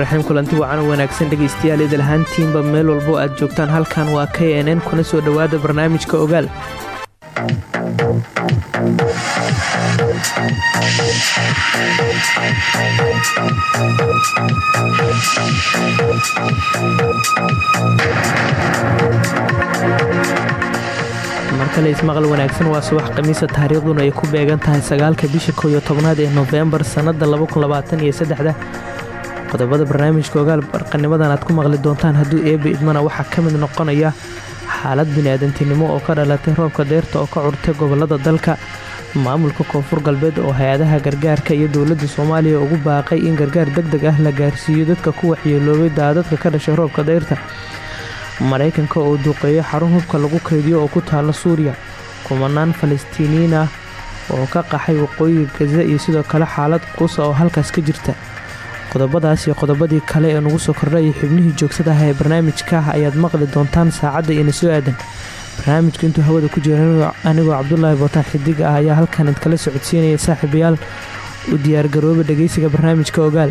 raxiim kulanti wacan wanaagsan dhegaystayaal idil ahaantiinba meel walbo aad joogtaan halkan waa k n kuna soo dhowaada barnaamijka ogaal. Markale ismaqal wanaagsan waa subax khamiisa taariikhduna ay ku beegan tahay sagaalka bisha koow iyo tobnaad ee nofembar sannada labakunlabaataniyosaddexda qodobada barnaamijka ogaal barqanimadan aad ku maqli doontaan hadduu eebba idmana waxaa ka mid noqonaya xaalad biniaadantinimo oo ka dhalatay roobka deyrta oo ka curtay gobollada dalka maamulka koonfur galbeed oo hay'adaha gargaarka iyo dowladda soomaaliya ugu baaqay in gargaar deg deg ah la gaarsiiyo dadka ku waxyeeloobay daadadka ka dhashay roobka deyrta maraykanka oo duqeeyo xarun hubka lagu kaydiyo oo ku taala suuriya kumanaan falastiiniyiin ah oo ka qaxay waqooyiga gaza iyo sidoo kale xaalad quusa oo halkaas ka jirta qodobadaas iyo qodobadii kale ee nugu soo kordhaya xubnihii joogsadaha ee barnaamijka ah ayaad maqli doontaan saacadda ina soo aadan. Barnaamijka intuu hawada ku jira anigoo cabdulaahi bootaan xidig ah ayaa halkan idkala socodsiinaya saaxiibayaal u diyaargarooba dhegeysiga barnaamijka ogaal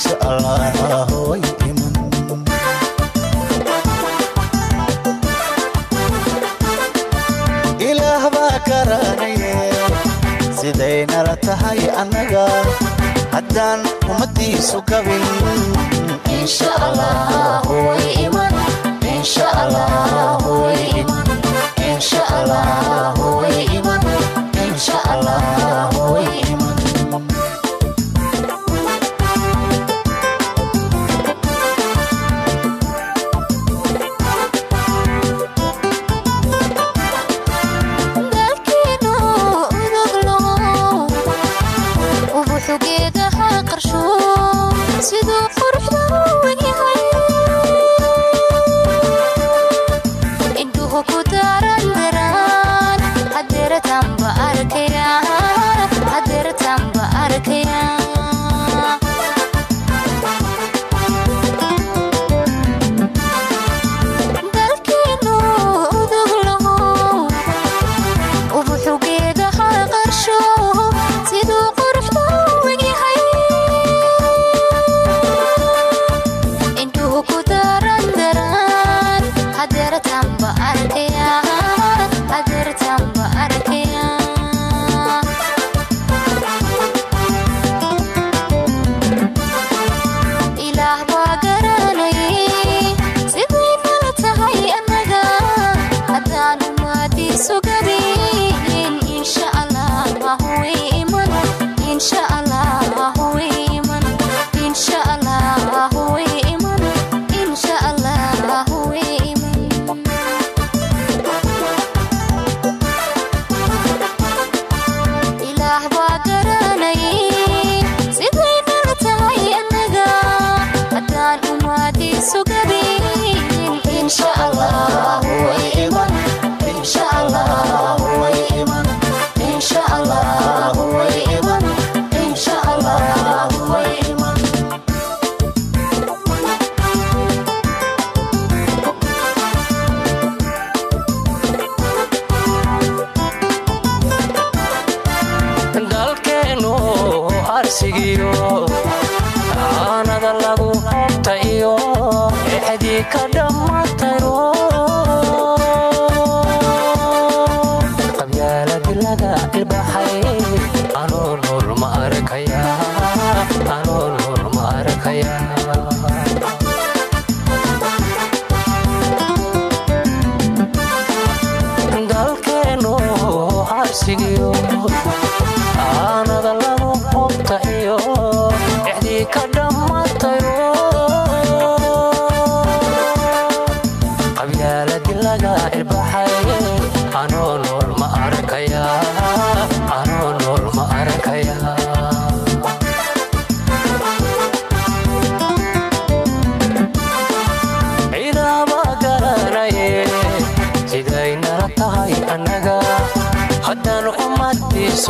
insha allah hooy iman. Ilaah baa karanaye siday nala tahay annaga haddaan ummaddiisu kabin insha allah hooy iman. Insha allah hooy iman. Insha allah hooy iman. Insha allah hooy iman.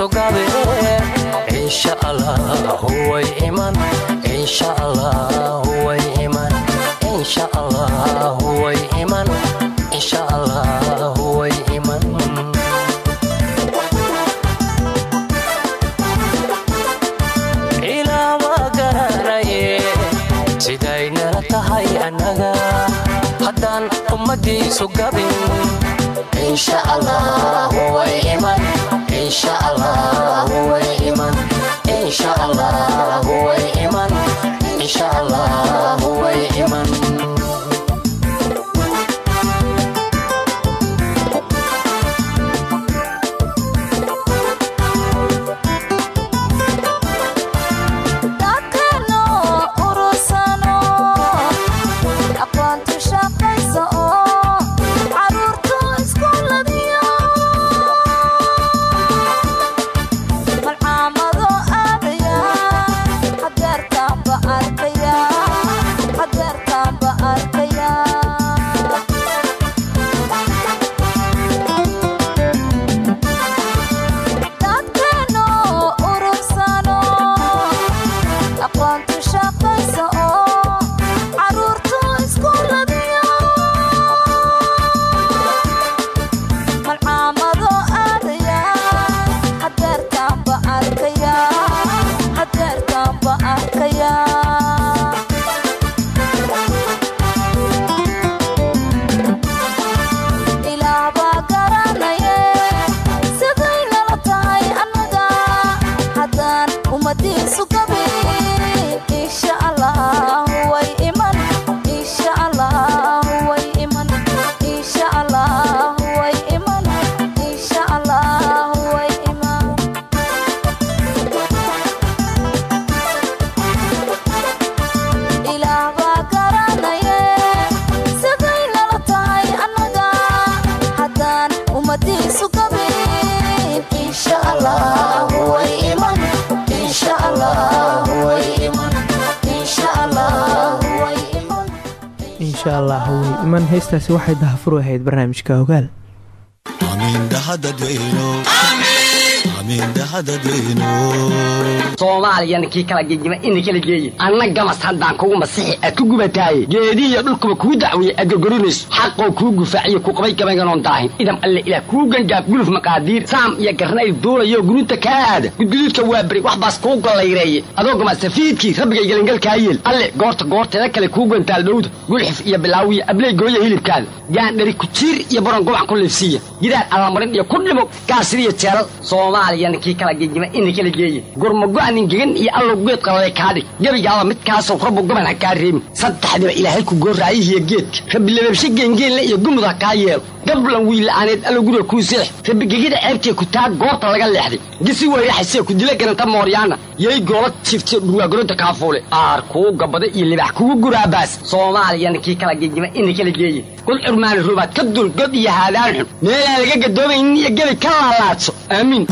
Gabe. Insha allah way iman. Insha allah way iman. Insha allah way iman. Insha allah way iman. Ilaama garanaye siday nala tahay annaga haddaan ummadiisu gabin insha allah way iman insha allah way iman. Insha allah iman. Insha allah iman insha allah wey iman heestaasi waxay dahafur ahayd barnaamijka ogaal soomaaliyana kii kala gegima ina kala geeyi anna gamas kugu masixi aad ku gubataaye geedihiyo dhulkuba kuu dacwiye aad gorgorinayso xaqoo kuu gufaaciyo ku qabay gabaynganoon daahin idam alle ilaah kuu gangaab guluf maqaadiir saam iyo garnayl duulayo guruuta kaa aada gudguduudka waa beri wax baas kuu gollayreeye adoo gamasafiidkii rabbigay gelangalkaa yeel alle goorta goorteeda kale kuu gantaal dhowda gulxif iyo bilaawiya abley gooya hilibkaada gaandhari kujiir iyo baron gobac ku liifsiiya gidaar allamarin iyo ku dhimo gaasiriyo jeelal soomaaliyana kii kala gegima ina kala geeyi. Gurmago-nin gegan iyo allow geed qalale kaadhig gebigaaba midkaasow rabbu goban ha kaa reebin saddexdiba ilaahay ku goorraayihiyo geedka. Rabbi lababshe geengeenle iyo gumud ha kaa yeelo gablan wiila'aaneed allow guriga kuu seex. Rabbi gegida ceebtee ku taa goorta laga leexday. Gisi weyraxasee ku dila garanta mooryaana yay goola jiftiyo dhurwaagoronta kaafuule aar kuu gabada iyo libax kugu guraabaas soomaaliyana kii kala gegima ina kala geeyi. Kul curmaani rubaad ka dul god iyo haadaan xun. Meelaan laga gadoomaynin iyo gebi ka laalaadso. Aamiin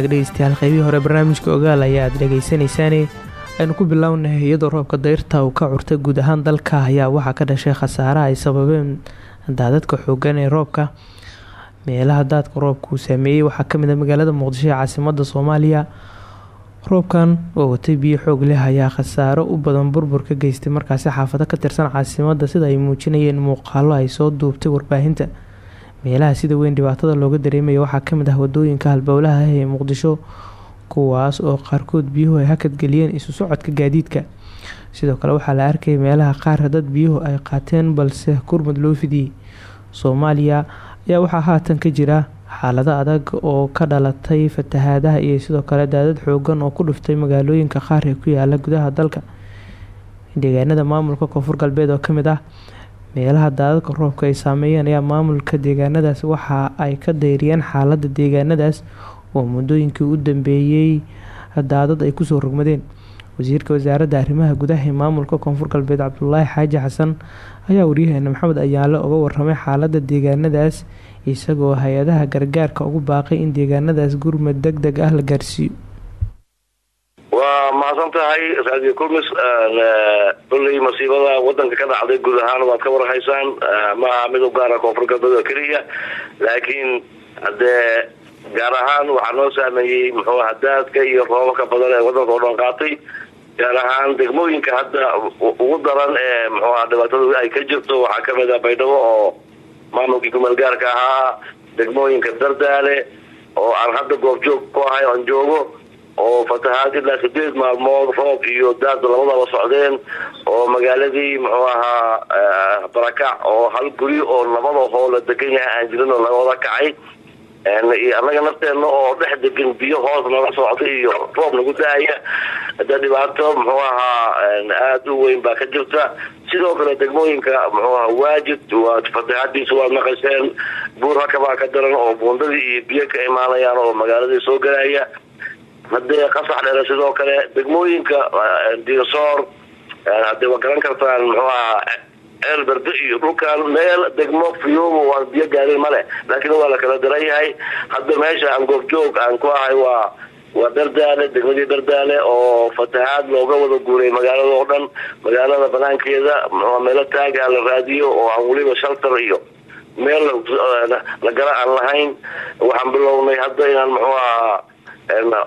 hagaag dhegeystayaal qaybihii hore barnaamijka ogaal ayaa aad dhegeysanaysaane aynu ku bilownahay iyadoo roobka dayrta uu ka curtay guud ahaan dalka ayaa waxaa ka dhashay khasaare ay sababeen daadadka xoogan ee roobka. Meelaha daadka roobka uu saameeyey waxaa ka mid a magaalada muqdisho ee caasimada soomaaliya. Roobkan oo watay biyo xoog leh ayaa khasaaro u badan burbur ka geystay markaasi xaafado ka tirsan caasimada sida ay muujinayeen muuqaalo ay soo duubtay warbaahinta meelaha sida weyn dhibaatada looga dareemaya waxaa ka mid ah waddooyinka halbowlaha ah ee muqdisho kuwaas oo qaarkood biyuhu ay hakadgeliyeen isu socodka gaadiidka. Sidoo kale waxaa la arkayay meelaha qaar dad biyuhu ay qaateen balse kurmad loo fidiyey. Soomaaliya ayaa waxaa haatan ka jira xaalado adag oo ka dhalatay fatahaadaha iyo sidoo kale daadad xoogan oo ku dhuftay magaalooyinka qaar ee ku yaalla gudaha dalka. Deegaanada maamulka koonfur galbeed oo ka mid ah meelaha daadadka roobka ay saameeyeen ayaa maamulka deegaanadaas waxa ay ka dayriyeen xaalada deegaanadaas oo muddooyinkii u dambeeyey daadad ay ku soo rogmadeen. Wasiirka wasaaradda arrimaha gudaha ee maamulka koonfur galbeed cabdulaahi xaaji xasan ayaa waryaheena maxamed ayaale uga waramay xaalada deegaanadaas isagoo hay'adaha gargaarka ugu baaqay in deegaanadaas gurmad deg deg ah la gaarsiiyo waa mahadsan tahay raadiyo kulmis kulley masiibada wadanka ka dhacday guud ahaan waad ka warhaysaan maaha mid u gaara koonfur galbeed keliya. Laakiin hadee gaar ahaan waxaa noo saameeyey muxuu hadaadka iyo roobabka badan ee wadanka oo dhan qaatay. Gaar ahaan degmooyinka hadda ugu daran ee muxuu aha dhibaatada ay ka jirto waxaa ka mid ah baydhabo oo maamulkii kumeel gaarka ahaa degmooyinka dardaale oo aan hadda goobjoog ku ahay oan joogo oo fatahaad ilaa sideed maalmood roob iyo daada labadaba socdeen oo magaaladii muxuu ahaa barakac oo hal guri oo labada hoo la degan yahay aan jirin oo laga wada kacay iyo annaga nafteena oo dhex degan biyo hoos nala socda iyo roob nagu da'aya. Hada dhibaato muxuu ahaa aada u weyn baa ka jirta. Sidoo kale degmooyinka muxuu ahaa waajid waa fatahaadiisa waad maqasheen buur hakabaa ka daran oo buundadii iyo biyo ka imaanayaan oo magaaladii soo galaya hadee qasax dheere sidoo kale degmooyinka diisoor hadee waa garan kartaan muxuu ahaa ceel berde iyo dhulkaan. Meel degmo fiyoobo waan biyo gaarin male laakiin waa la kala daran yahay. Hadda meesha aan goobjoog aan ku ahay waa waa dardaale degmadii dardaale oo fatahaad looga wada guuray magaalada oo dhan. Magaalada banaankeeda meelo taaga la raadiyo oo aan weliba shaltar iyo meel la gala aan lahayn. Waxaan bilownay hadda inaan muxuu ahaa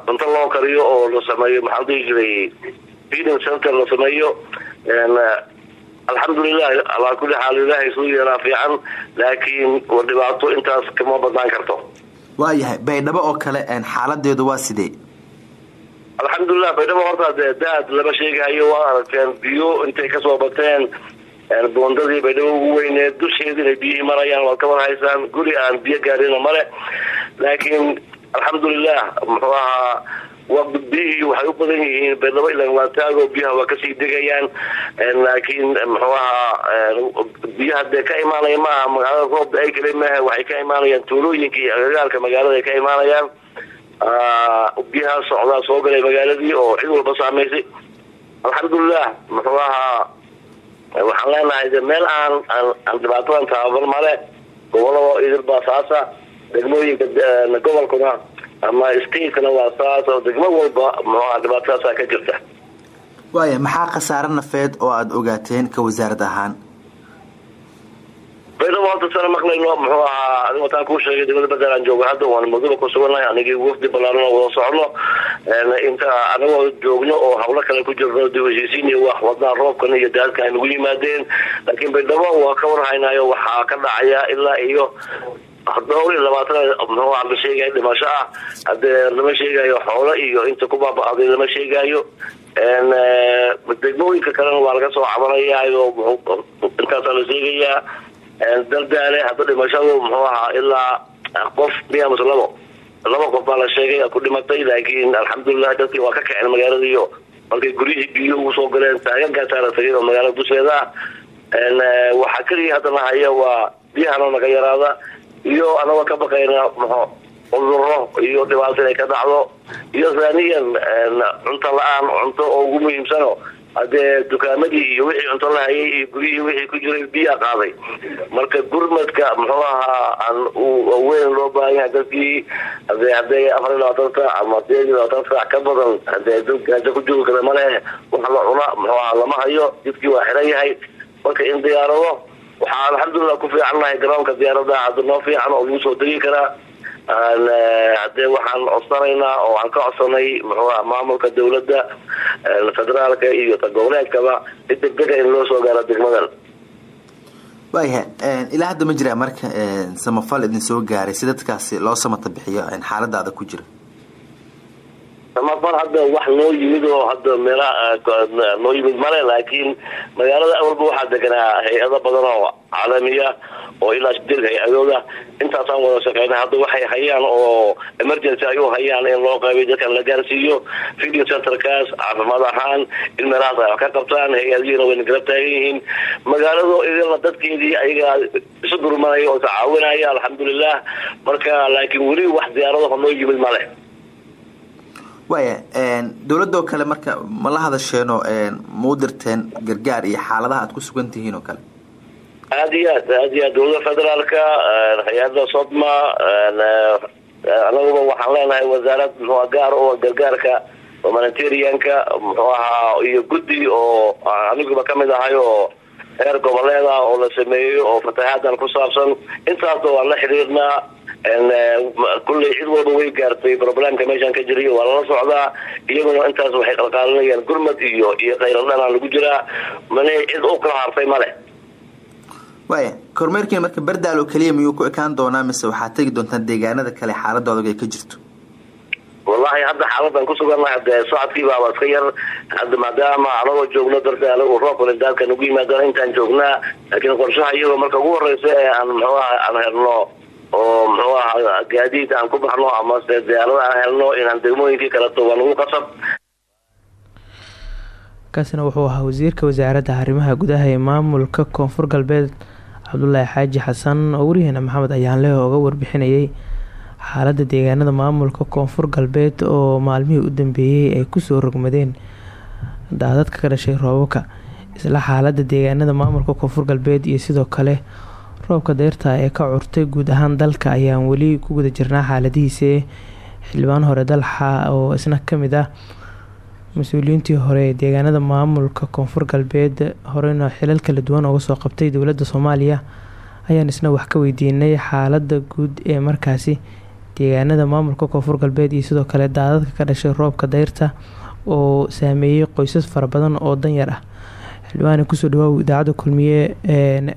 cunto loo kariyo oo la sameeyo maxaa dhihi jiray feeding center la sameeyo. Alxamdulilah alaa kulli xaal ilaahay suu yeelaa fiican laakiin war dhibaato intaas kama badnaan karto. Waayahay baydhabo oo kale xaaladeedu waa sidee? Alxamdulilah baydhabo horta dee daad lama sheegahayo waa aragteen biyo intay ka soo bateen. Buundadii baydhabo ugu weyneed dusheeda inay biyihii marayaan waad ka warhaysaan guri aan biyo gaarina male laakiin alxamdulilah muxuu ahaa waa biyihii waxay u badan yihiin baydhabo ilan waa taago biyaha waa ka sii degayaan laakiin muxuu ahaa biyaha dee ka imaanaya maaha magaalada roobda ay kale maaha waxay ka imaanayaan tuulooyinka iyo agagaalka magaalada ay ka imaanayaan biyaha socdaa soo galay magaaladii oo cid walba saamaysay. Alxamdulilah muxuu ahaa waxaan leenahay meel aan aan dhibaatadan tababar male gobollada idil baa saasa degmooyinka gobolkuna ama statena waa saas oo degmo walba muxuaha dhibaatadaasa ka jirta. Waaya maxaa khasaare nafeed oo aada ogaateen ka wasaarad ahaan? Baydhabo horta sana maqlayno muxuu ahaa adig wataan kuu sheegay degmada badel aan joogo hadda waan muduba ku sugannahay anigii wafdi ballaaran oo wada socno inta anagoo joogno oo hawlo kale ku jirno dib heshiisiin iyo wax wadnaa roobkan iyo daadka ay nagu yimaadeen laakiin baydhabo waa ka warhaynayo waxaa ka dhacaya ilaa iyo dhowr iyo labaatan muxuu la sheegayo dhimasho ah. Hadee lama sheegayo xoolo iyo inta ku baaba-day lama sheegayo degmooyinka kalena waa laga soo cabanayaayo intaasaa la sheegayaa. Dardaale hadda dhimashadu muxuu ahaa ilaa qof miya mase labo laba qof baa la sheegay ku dhimatay laakiin alxamdulilah dadkii waa ka kaceen magaaladiiyo markay guryihii biyo ugu soo galeen taagagaasaa la tagay oo magaalada dusheeda ah waxaa keliya haddana haya waa biyahana naga yaraada iyo anagoo ka baqayna muxuu cuduro iyo dhibaato inay ka dhacdo iyo haaniyan cunto la'aan cunto oo ugu muhiimsano hadee dukaamadii iyo wixii cunto la hayay iyo guryihii wixii ku jiray biyaa qaaday. Marka gurmadka muxuu ahaa aan weyn loo baahan yahay dadkii hade hadday afar iyo labaatan ama sideed iyo labaatan ka badan hadee dad gaajo ku joogi kara male wax la cuna muxuu lama hayo jidkii waa xiran yahay. Marka in diyaarado waxaa alxamdulilah ku fiican nahay garoonka diyaaradaha hadda noo fiican oo lagu soo degi karaa hadee waxaan codsanaynaa oo aan ka codsanay muxuu aha maamulka dawladda federaalka iyo goboleedkaba si in loo soo gaaro degmadan waayahay ilaa hadda ma jiraa marka samafal idin soo gaaray si dadkaasi loo samata bixiyo xaaladaada ku jira samafal hadda wax noo yimid oo hadda meelaha noo yimid male laakiin magaalada awalba waxaa deganaa hay'ado badan oo caalamiya oo ilaa sideed hay'adooda intaasaan wada shaqeynay hadda waxay hayaan oo emergency ay u hayaan in loo qaybay dadkan la gaarsiiyo feeding centerkaas caafimaad ahaan in meelahaas ay wax ka qabtaan hay'adihiina wayna garab taagan yihiin. Magaalado dadkeedii ayagaa isu gurmanaya oo tacaawinaya alxamdulilah marka laakiin weli wax diyaaradaha noo yimid male waaya dowladoo kale marka ma la hadasheeno ma u dirteen gargaar iyo xaaladaha aad ku sugan tihiin oo kale? Aada iyo aad aada iyo aad. Dowlada federaalka hay'ada sodma anaguba waxaan leenahay wasaarad muxua gaar oo gargaarka humanitarianka muxuu ahaa iyo guddi oo aniguba ka mid ahay oo heer goboleeda oo la sameeyey oo fatahaadan ku saabsan. Intaasba waan la xiriirnaa kulley cid walba way gaartay problemka meeshaan ka jiriy waa lala socdaa iyaguna intaas waxay qalqaalinayaan gurmad iyo iyo khayradhanaa lagu jiraa mane cid u kala hartay male waaya kormeerkiina marka bardaal oo keliya miyuu ku ekaan doonaa mise waxaad tegi doontaan deegaanada kale xaalada adag ay ka jirto? Wallahi hadda xaaladan kusugannahay dee socodkii baaba iska yar. Hadda maadaama anagoo joogno dardaal uu roobkale daadka nagu yimaadana intaan joognaa laakiin qorshaha iyagoo marka ugu horeysa ee aan muxuu aha aan helno oo muxuu ahaa gaadiid aan ku baxno amase diyaarada aan helno inaan degmooyinkii kaleto waa nagu qasab kaasina wuxuu ahaa wasiirka wasaaradda arrimaha gudaha ee maamulka koonfur galbeed cabdulaahi xaaji xasan oo wariyaheena maxamed ayaanle oga warbixinayay xaaladda deegaanada maamulka koonfur galbeed oo maalmihii u dambeeyey ay ku soo rogmadeen daadadka ka dhashay roobabka isla xaaladda deegaanada maamulka koonfur galbeed iyo sidoo kale roobka deyrta ee ka curtay guud ahaan dalka ayaan weli ku guda jirnaa xaaladihiise xildhibaan hore dalxa oo isna ka mid ah mas'uuliyiintii hore ee deegaanada maamulka koonfur galbeed horena xilal kala duwan ooga soo qabtay dowladda soomaaliya ayaan isna wax ka weydiinay xaalada guud ee markaasi. Deegaanada maamulka koonfur galbeed iyo sidoo kale daadadka ka dhashay roobka deyrta oo saameeyey qoysas fara badan oo danyar ah xildhibaani ku soo dhawaaw idaacadda kulmiye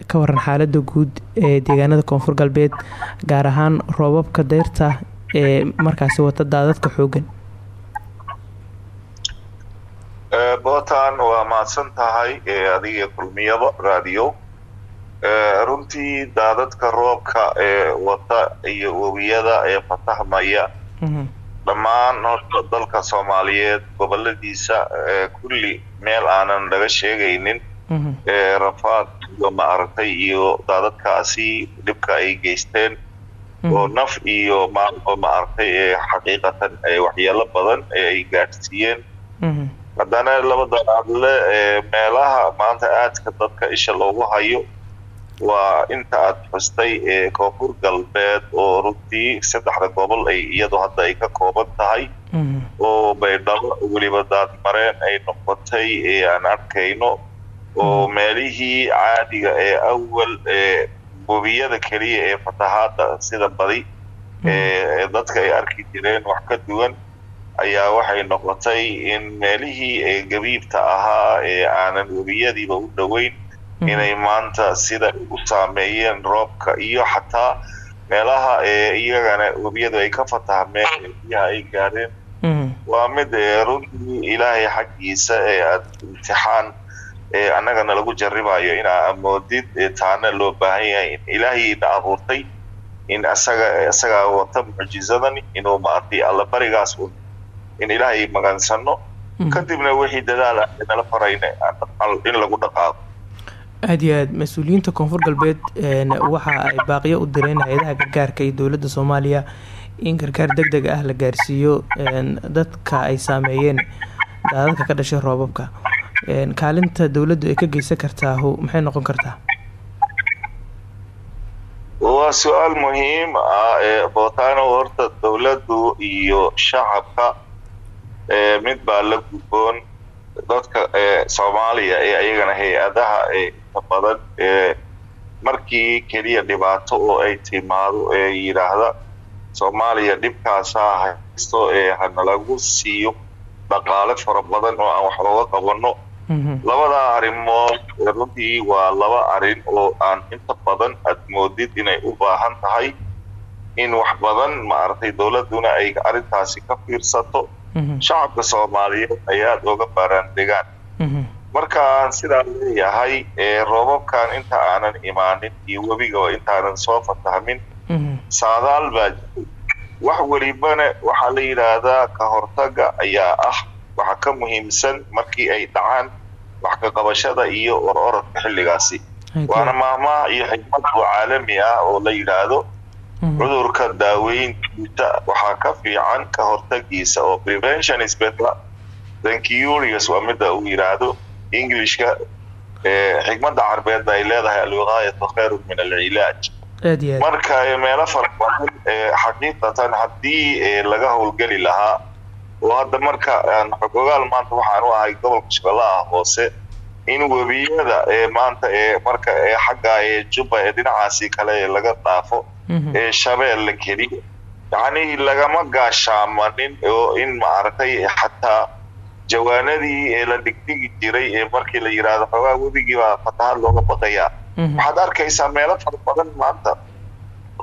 ka waran xaalada guud ee deegaanada koonfur galbeed gaar ahaan roobabka deyrta ee markaasi wata daadadka xoogan bootan waa mahadsan tahay adiga kulmiyada raadiyo runtii daadadka roobka ee wata iyo webiyada ee fatahmaya dhammaan horta dalka soomaaliyeed goboladiisa kulli meel aanan laga sheegaynin rafaad iyo maaragtay iyo daadadkaasi dhibka ay geysteen oo naf iyo maalba maaragtay ee xaqiiqatan waxyeelo badan ee ay gaadhsiiyeen. Haddana labada adle meelaha maanta aadka dadka isha loogu hayo waa inta aad xustay ee koonfur galbeed oo runtii saddexda gobol ay iyadu hadda ay ka kooban tahay. Oo baydhabo weliba daadmareen ay noqotay ee aan arkayno. Oo meelihii caadiga ee awal ee webiyada keliya ee fatahaada sida badi ee dadka ay arki jireen wax ka duwan ayaa waxay noqotay in meelihii ee gabiibta ahaa ee aanan webiyadiiba u dhoweyn inay maanta sida u saameeyeen roobka iyo xataa meelaha ee iyagana webiyadu ay ka fatahmeen ee biyaha ay gaadheen waa mid runtii ilaahay xaggiisa ee aad imtixaan ee annagana lagu jarribayo inaa amoodid taana loo baahan yahay in ilaahayna abuurtay in isaga isagaa wata mucjizadan inuu maartay allabarigaas un in ilaahay magansano kadibna wixii dadaal ah nala farayna in lagu dhaqaaqo aada iyo aad mas'uuliyiinta koonfur galbeed waxa ay baaqiyo u direen hay'adaha gargaarka iyo dowladda soomaaliya in gargaar deg deg ah la gaarsiiyo dadka ay saameeyeen daadadka ka dhashay roobabka. Kaalinta dowladdu ay ka geysan kartaa maxay noqon kartaa? Waa su'aal muhiim ah ee bootano horta dowladdu iyo shacabka ee mid baa la gudboon dadka ee soomaaliya ee ayagana hay'adaha ee inta badan ee markii keliya dhibaato oo ay timaado ee yidhaahda soomaaliya dhibkaasaa haysto ee hanalagu siiyo dhaqaale fara badan oo aan wax looga qabano. Mhm, labada arrimood runtii waa laba arrin oo aan inta badan aad moodid inay u baahan tahay in wax badan maaragtay dowladuna ay arrintaasi ka fiirsato. Mhm, shacabka soomaaliyeed ay aada oga baaraandegaan mhm, markaan sidaa leeyahay ee roobabkan inta aanan imaanin iyo webiga intaanan soo fatahmin mhm, saadaal baa wax welibana waxaa la yidhaahdaa ka hortaga ayaa ah waxa ka muhiimsan markii ay dhacaan wax ka qabashada iyo or orodka xilligaasi. Waana maahmaah iyo xikmad oo caalami ah oo la yidhaahdo. Mhm, cudurka daaweyntiisa waxaa ka fiican ka hortagiisa oo prevention is better than curious waa mida uu yidhaahdo englishka ee xikmadda carbeedna ay leedahay alwiqaayatu khayrun min alcilaaj. Marka ee meelo fara badan ee xaqiiqatan haddii laga howlgeli lahaa oo hadda marka aan xogogaal maanta waxaan u ahay gobolka shabeellaha hoose in webiyada ee maanta ee marka ee xagga ee jubba ee dhinacaasi kale ee laga dhaafo Mhm, ee shabeelle keliya yacni lagama gaashaamanin oo in maaragtay xataa jawaanadii ee la dhigdhigi jiray ee markii la yidhaahdo xoogaa webigii baa fatahaad looga baqayaa mhm, waxaad arkaysaa meelo fara badan maanta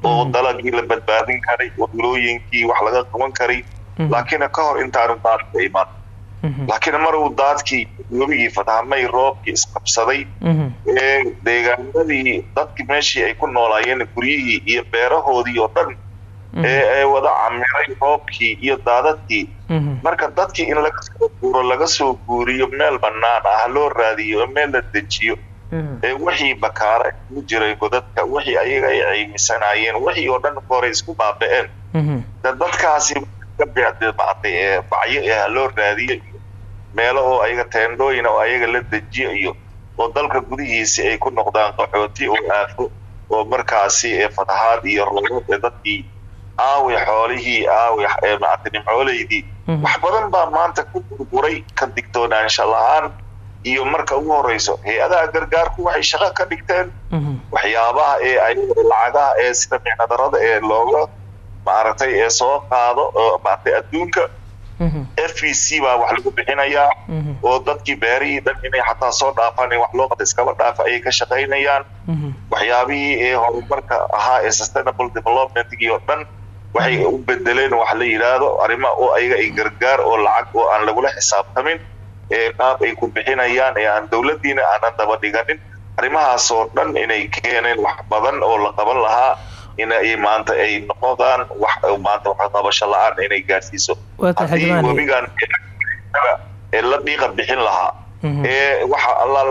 oo Mhm. dalagii la badbaadin karay wadulooyinkii wax laga qaban karay. Mhm, laakiin ka hor intaanu daadka iman laakiin mar uu daadkii webigii fatahmay roobkii isqabsaday. Ee deegaanadii dadkii meeshii ay ku noolaayeen guryihii iyo beerahoodii oo dhan ee ay wada camiray roobkii iyo daadadkii. Mhm, marka dadkii in laga soo guuro laga soo guuriyo meel bannaan ah loo raadiyo meel la dejiyo mhm, ee wixii bakaara ku jiray godadka wixii ayaga ay caymisanayeen wixii oo dhan hore isku baaba'een. Mhm, de dadkaasi bacyo ee ha loo raadiyo iyo meelo oo ayaga teendhooyin oo ayaga la dejiyo iyo oo dalka gudihiisi ay ku noqdaan qaxooti oo aafo oo markaasi ee fatahaad iyo roobab ee dadkii aawi xoolihii aawi ee maaragtay nimcooleydii Mhm. wax badan baa maanta ku burburay ka digtoonaansha la'aan iyo marka ugu horeyso hay'adaha gargaarku waxay shaqo ka dhigteen. Mhm, waxyaabaha ee lacagaha ee sida micnadarada ee looga maaragtay ee soo qaado oo maaragtay adduunka. Mhm, f e c baa wax lagu bixinayaa. Oo dadkii beerihii dhan inay xataa soo dhaafaan ee wax loo qada iskaba dhaafa ayay ka shaqaynayaan. Waxyaabihii ee horumarka ahaa ee sustainable developmentkii oo dhan waxay u bedeleen wax la yidhaahdo arrimo oo ayaga ay gargaar oo lacag oo aan lagula xisaabtamin ee qaab ay ku bixinayaan ee aan dowladdiina aanan daba dhiganin. Arrimahaas oo dhan inay keeneen wax badan oo la qaban lahaa inay maanta ay noqdaan wax maanta wax qabasho la'aan inay tahay haddii webigan ee la dhiiqa bixin lahaa Mhm, ee waxa allaal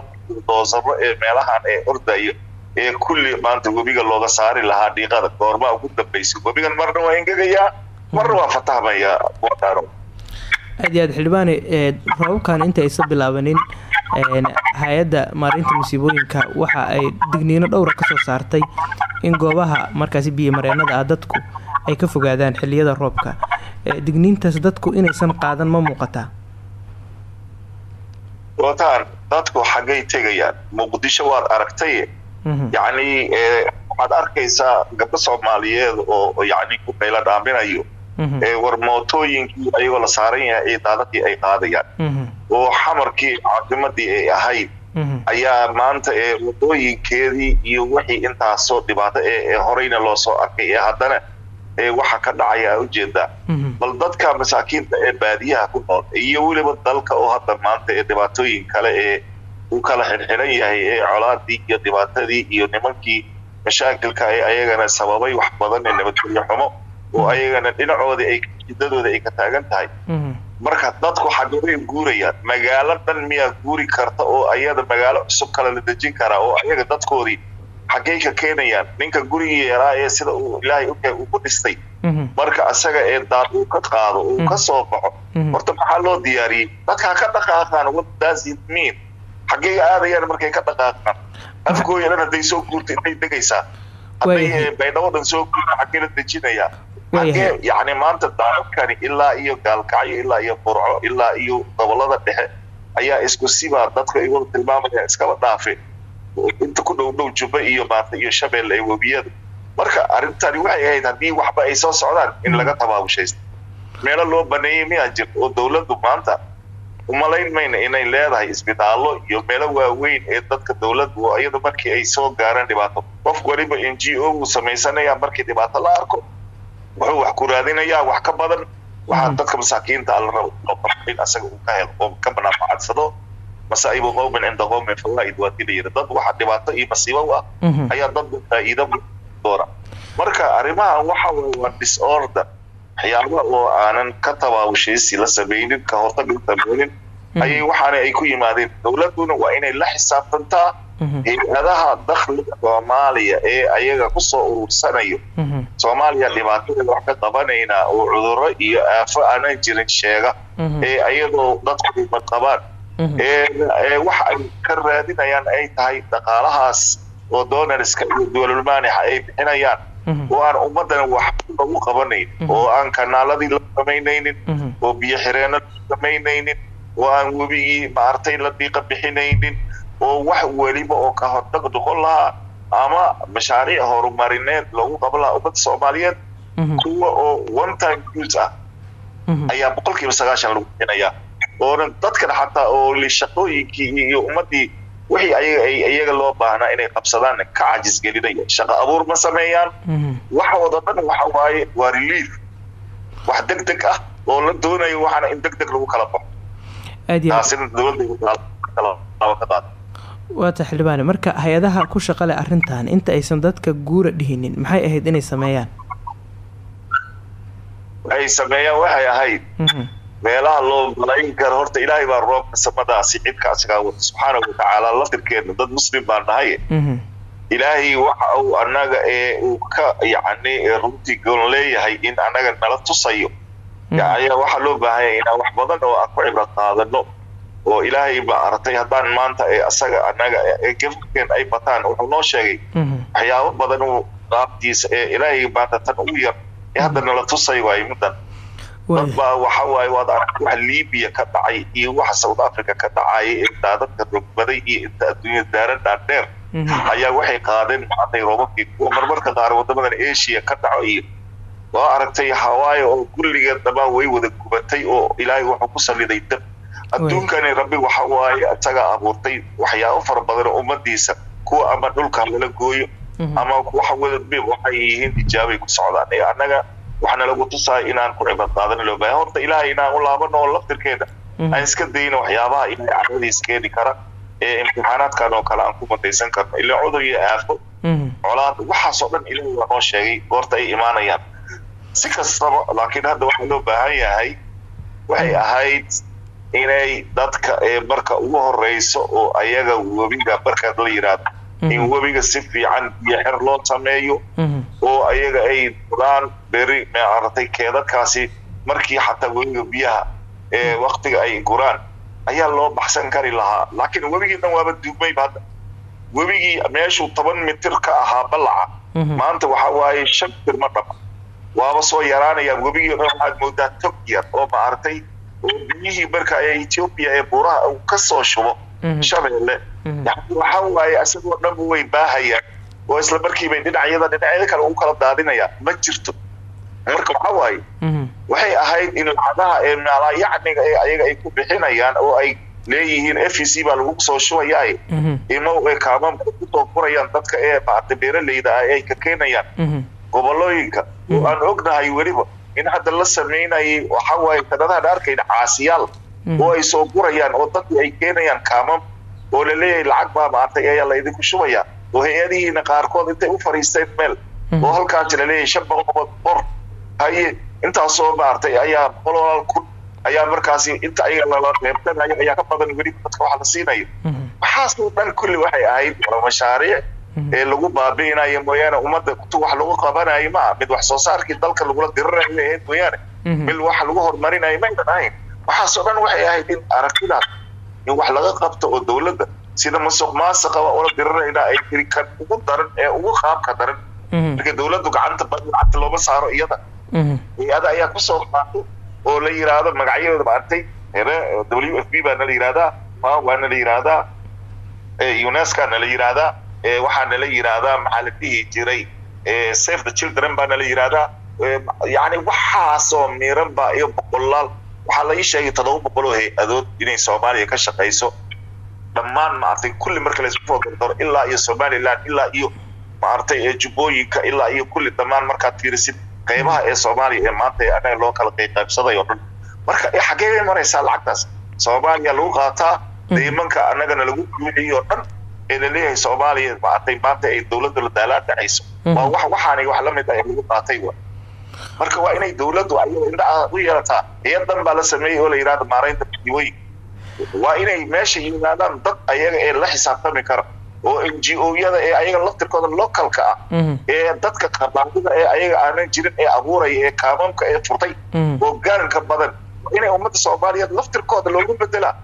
doosaro ee meelahan ee ordayo ee kulli maanta webiga looga saari lahaa dhiiqada goormaa ugu dambaysa webigan marna waa engegayaa marna waa fatahmayaa wadano aad iyo aad xildhibaane ee roobabkan inta aysan bilaabanin hay'adda maareynta musiibooyinka waxa ay digniino dhowra ka soo saartay in goobaha markaasi biyomareenada ah dadku ay ka fogaadaan xiliyada roobka. Digniintaas dadku inaysan qaadan ma muuqataa? Dadku xaggay tegayaan. Muqdisho waad aragtay yacni ee, waxaad arkaysaa gabdho soomaaliyeed oo yacni ku qayla dhaaminayo mhm, ee war mootooyinkii ayagoo la saaran yahay ee daadadkii ay qaadayaan mhm, oo xamarkii caasimadii ay ahayd mhm, ayaa maanta ee wadooyinkeedii iyo wixii intaasoo dhibaato ee ee horeyna loo soo arkay ee haddana ee waxa ka dhacaya aa u jeedaa mhm, bal dadka masaakiinta ee baadiyaha ku nool iyo weliba dalka oo hadda maanta ee dhibaatooyin kale ee u kala xirxiran yahay ee colaadii iyo dhibaatadii iyo nimankii mashaakilka ee ayagana sababay wax badan ee nabadgelyo xumo oo ayagana dhinacoodii ay jidadooda ay ka taagan tahay. Mhm, marka dadku xaggabay guurayaan magaalo dhan miyaa guuri karta oo ayada magaalo cusub kale la dejin karaa oo ayaga dadkoodii xaggey ka keenayaan. Ninka gurigii yaraa ee sida uu ilaahay ogyahay uu ku dhistay. Marka asaga ee daad uu ka qaado uu ka soo baxo horta maxaa loo diyaariyey? Dadkaa ka dhaqaaqaan what does it mean xaggey aadayaan markay ka dhaqaaqaan afkooya dhan hadday soo guurta intay degaysaa hadday Waayahay. eh, baydhabo dhan soo guurta xaggee la dejinayaa xaggee yacni maanta daadadkani ilaa iyo gaalkacyo ilaa iyo burco ilaa iyo gobollada dhexe ayaa isku sibaa dadka igu tilmaamaya iskaba dhaafe inta ku dhow dhow jubba iyo maanta iyo shabeelle ee webiyada marka arrintani waxay ahayd haddii waxba ay soo socdaan in laga tabaabushaysto meelo loo baneeyey miyaa jirta oo dowladdu maanta umalayn mayna inay leedahay isbitaallo iyo meelo waaweyn ee dadka dowladdu oo iyada markii ay soo gaaraan dhibaato. Qof waliba n g o uu samaysanaya markii dhibaato la arko. Wuxuu wax ku raadinayaa wax ka badan. Waxaa dadka masaakiinta alla rabo in asaga uu ka helo oo ka banaafacadsado masaa'ibu qowmin cinda qowmin fawaa'id waa dila yidhi dad waxa dhibaato iyo masiibo u ah. Ayaa dad faa'iido doona. Marka arrimahan waxa waa disorder waxyaaba oo aanan ka tabaabushiisi la samaynin ka hortag la samaynin ayay waxaana ay ku yimaadeen. Dowladuna waa inay la xisaabtantaa hay'adaha dakhliga soomaaliya ee ayaga ku soo urursanayo. Soomaaliya dhibaatadeeda wax ka qabanaynaa oo cudurro iyo aafo aanan jirin sheega ee ayadoo dadku dhibad qabaan ee waxa ay ka raadinayaan ay tahay dhaqaalahaas oo donorska iyo duwalulmaanixa ay bixinayaan oo aan ummaddan wax lagu qabanayn oo aan kanaaladii la samaynaynin oo biyo xireenno la samaynaynin oo aan webigii maartay la diiqa bixinaynin oo wax weliba oo ka hortag noqon lahaa ama mashaariic horumarineed loogu qaban lahaa ummadda soomaaliyeed kuwa oo one time use ah. Ayaa boqolkiiba sagaashan lagu bixinayaa. Oonan dadkan xataa oo li shaqooyinkii iyo ummaddii wixii ayaga iyaga loo baahnaa inay qabsadaan ka cajis gelinaya shaqo abuur ma sameeyaan. Waxooda dhan waxa waaye waa relief. Wax deg deg ah oo la doonayo waxaana in deg deg lagu kala baxo. Taasina dowladda waata xildhibaane marka hay'adaha ku shaqa leh arrintan inta aysan dadka guura dhihinin maxay ahayd inay sameeyaan? Waxay sameeyaan waxay ahayd meelaha loo malayn karo horta ilaahay baa roobka samadaasi cidka asigaa wata subxaanahu watacaala laftirkeena dad muslim baan nahay. Ilaahay waxa uu annaga ee uu ka yacni runtii goon leeyahay in annaga nala tusayo. Ayaa waxaa loo baahanya inaan wax badan oo aan ku cibro qaadano oo ilaahay ba aragtay haddaan maanta ee asaga annaga ee gefkeen ay bataan wuxuu noo sheegay waxyaabo badan uu qaabtiisa ee ilaahay maanta tan ugu yar ee hadda nala tusay waayo middan dad baa waxa waaye waad aragtay waxa libiya ka dhacay iyo waxa south africa ka dhacaya ee daadadka rogbaday iyo inta adduunya daaran dhaadheer ayaa waxay qaadeen maantay roobabkii kuwa marmarka qaar wadamadan asia ka dhaco iyo waa aragtay hawaaye oo kulligeed dhamaan way wada gubatay oo ilaahay wuxuu ku saliday dab adduunkani rabbi waxa waaye isaga abuurtay waxyaabo fara badan oo ummadiisa kuwa ama dhulka lala gooyo ama waxa wada waxay yihiin ijaabay ku socdaan. Ee annaga waxaana lagu tusaaya inaan ku cibad qaadana loo baahay horta ilaahay inaan u laabano oo laftirkeeda. Aan iska dayno waxyaabaha ilaahay caradiis keeni kara ee imtixaanaadkan oo kale aan ku mutaysan karno. Ilaa cudur iyo aafo. Colaad waxaasoo dhan ilaahay waa noo sheegay goorta ay imaanayaan. Si kastaba laakiin hadda waxaa loo baahan yahay waxay ahayd inay dadka ee marka ugu horeyso oo ayaga webiga markaad la yidhaahdo in webiga si fiican biyo xer loo sameeyo oo ayaga ay duraan beri maaragtay keedadkaasi markii xataa webiga biyaha ee waktiga ay guraan ayaa loo baxsan kari lahaa. Laakiin webigii dhan waaba duumayba hadda webigii meeshuu toban mitir ka ahaa ballaca. Maanta waxa waaye shan mitir ma dhama waaba soo yaraanaya webigii dhan waxaad moodaa tog yar oo maaragtay oo biyihii marka ee ethiopia ee buuraha uu ka soo shubo shabeelle. Yani waxa waaye isagoo dhanba way baahayaan oo isla markiibay dhinacyada dhinacyada kale ugu kala daadinayaan ma jirto. Marka waxa waaye waxay ahayd in lacagaha ee maalayacniga ee ayaga ay ku bixinayaan oo ay leeyihiin f e c baa lagu soo shubayaaye imo ee kaamamka ku soo furayaan dadka ee maarta beeraleyda ah ee ay ka keenayaan. Gobolooyinka. Oo aan ognahay weliba in hadda la samaynayay waxa waaye sanadahan arkayna caasiyaal. Oo ay soo gurayaan oo dadkii ay keenayaan kaamam oo la leeyahay lacag baa maartay ayaa la idinku hay'adihiina qaarkood intay u fariisteen meel. Oo halkaas la leeyahay shan boqol bor. Haye intaasoo maartay ayaa boqol kun ayaa markaasi inta ayaga lala reebtanayo ayaa ka badan weli dadka waxa la siinayo. Waxaasoo dhan kulli waxay ahayd waa mashaariic ee lagu baabi'inayo mooyaane. Ummadda tu wax lagu qabanayo maaha mid wax soo saarkii dalka lagula dirirayo ahayd mooyaane. Mid wax lagu horumarinayo maynan ahayn. Waxaasoo dhan waxay ahayd in aragtidaas in wax laga qabto oo dowladda sida musuq maasuqaba ula dirirayna ay tiri kan ugu daran ee ugu qaabka daran. Marka dowladdu gacanta lacagta looma saaro iyada. Hay'ada ayaa ku soo qaatay oo la yiraahdo magacyadooda maartay w f b baana la yirahdaa waana la yirahdaa unescana la yirahdaa waxaana la yirahdaa maxaa la dhihi jiray save the children baana la yirahdaa yani waxaasoo miran ba iyo boqolaal waxaa la ii sheegay todoba boqol oo hay'adood inay soomaaliya ka shaqayso dhammaan maartay kulli marka la isku foodordoro ilaa iyo somaliland ilaa iyo maartay ee jubbooyinka ilaa iyo kulli dhammaan markaad fiirisid qaybaha ee soomaaliya ee maanta ee anaga loo kala qayqaybsaday oo dhan. Marka xaggee bay maraysaa lacagtaas. Soomaaliya lagu qaataa deymanka annagana lagu guuxiyo oo dhan ee la leeyahay soomaaliya maartay maanta ay dowladda la daalaan dhacayso waa wax waxaanay wax la mid ah ee lagu qaatay wa. Marka waa inay dowladdu ayada indhaha u yeelataa iyadan baa la sameeyey oo la yidhahda maaraynta badiwooyin waa inay meesha yimaadaan dad ayaga ee la xisaabtami kara oo n g o-yada ee ayaga laftirkooda localka ah ee dadka qabaadida ee ayaga aanan jirin ee abuuraya ee kaamamka ee furtay hoggaanka badan. Waa inay ummadda soomaaliyeed laftirkooda loogu bedelaa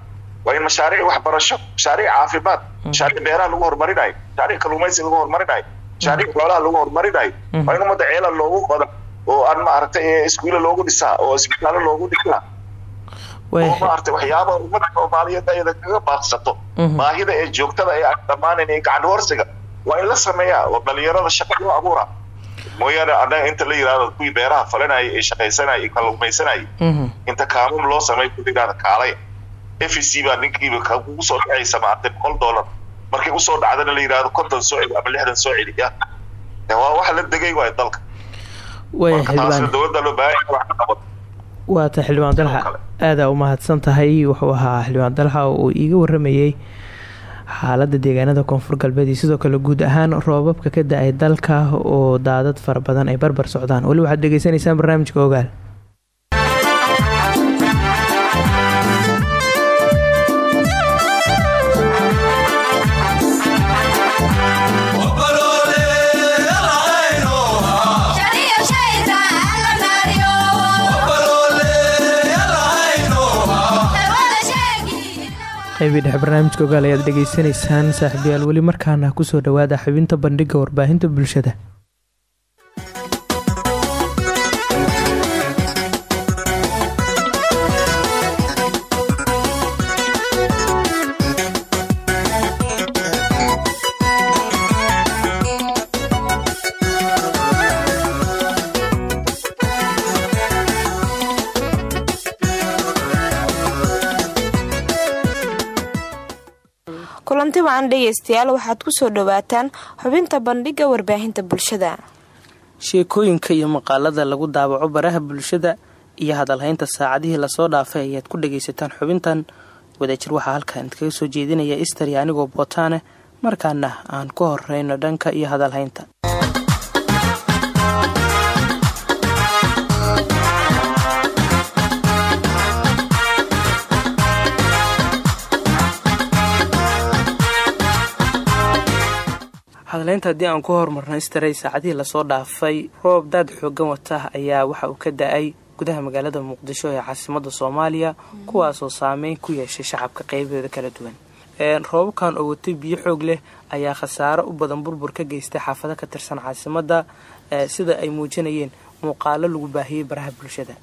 waa in mashaariic waxbarasho mashaariic caafimaad mashaariic beeraha lagu horumarinayo mashaariic kalluumaysi lagu horumarinayo mashaariic xoolaha lagu horumarinayo. Waa in ummadda ceela loogu qoda oo aan maaragtay iskuulla loogu dhisaa oo isbitaallo loogu dhisaa oo maaragtay waxyaabaha soomaaliyeed ayada kaga baaqsato baahida ee joogtada ee aan dhammaanayn ee gacan horsiga waa in la sameeyaa oo dhalinyarada shaqa loo abuura. Mooyaane annaga inta la yidhahdo kuwii beeraha falanaya ee shaqaysanaya ee kalluumaysanaya inta kaamum loo sameey ku yidhahda kaalay. F e c baa ninkiiba kugu soo dhacaysa maaragtay boqol dollar. Markay u soo dhacdana la yidhahdo konton soo celi ama lixdan soo celi ya waa waxa la degay waay dalka. Marka taasna dowladda loo wax ka waata xildhibaan dalxa aadaa u mahadsan tahay wuxuu ahaa xildhibaan dalxa uu iiga waramayey xaaladda deegaanada koonfur galbeed iyo sidoo kale guud ahaan roobabka ka da'ay dalka oo daadad fara badan ay barbar socdaan. Weli waxaad dhegeysanaysaan barnaamijka ogaal dhexe barnaamijka ogaal ayaad dhegeysanaysaan saaxiibayaal weli markaana ku soo dhawaada xubinta bandhiga warbaahinta bulshada wacan dhegeystayaal waxaad ku soo dhawaataan xubinta bandhiga warbaahinta bulshada. Sheekooyinka iyo maqaalada lagu daawaco baraha bulshada iyo hadalhaynta saacadihii la soo dhaafay ayaad ku dhagaysataan xubintan. Wadajir waxaa halkan idkaga soo jeedinaya istari anigoo bootaane markaana aan ku horeyno dhanka iyo hadalhaynta hadleynta haddii aan ku horumarno istaray saacadihii la soo dhaafay roob daad xoogan wata ayaa waxa uu ka da'ay gudaha magaalada muqdisho ee caasimada soomaaliya kuwaasoo saameyn ku yeeshay shacabka qeybadeeda kala duwan. Roobabkan oo watay biyo xoog leh ayaa khasaaro u badan burbur ka geystay xaafado ka tirsan caasimada sida ay muujinayeen muuqaalo lagu baahiyey baraha bulshada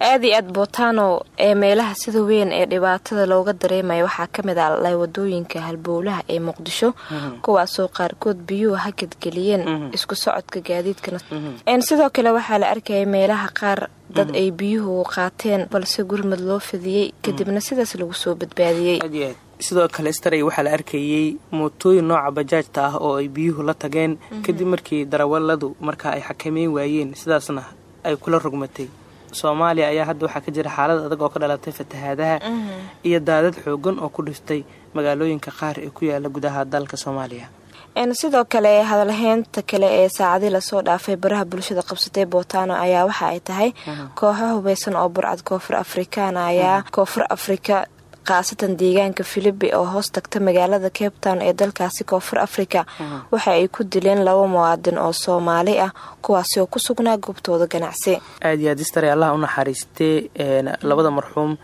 aada iyo aad bootaano ee meelaha sida weyn ee dhibaatada looga dareemaya waxaa ka mid ah lay waddooyinka halbowlaha ee muqdisho kuwaasoo qaarkood biyuhu hakadgeliyeen isku socodka gaadiidkana. Sidoo kale waxaa la arkayay meelaha qaar dad ay biyuhu qaateen balse gurmad loo fidiyey kadibna sidaas lagu soo badbaadiyey. Sidoo kale staray waxaa la arkayey mootooyin nooca bajaajta ah oo ay biyuhu la tageen kadib markii darawaladu markaa ay xakameyn waayeen sidaasna ay kula rogmatay soomaaliya ayaa hadda waxaa ka jira xaalad adag oo ka dhalatay fatahaadaha iyo daadad xoogan oo ku dhiftay magaalooyinka qaar ee ku yaalla gudaha dalka soomaaliya. Sidoo kale hadalheynta kale ee saacadii la soo dhaafay baraha bulshada qabsatay bootano ayaa waxa ay tahay kooxo hubeysan oo burcad koonfur afrikaana ayaa koonfur afrika khaasatan deegaanka filibi oo hoos tagta magaalada cape town ee dalkaasi koonfur africa waxa ay ku dileen laba muwaadin oo soomaali ah kuwaasi oo ku sugnaa goobtooda ganacsi. Aada iyo aad istare allah u naxariistee labada marxuum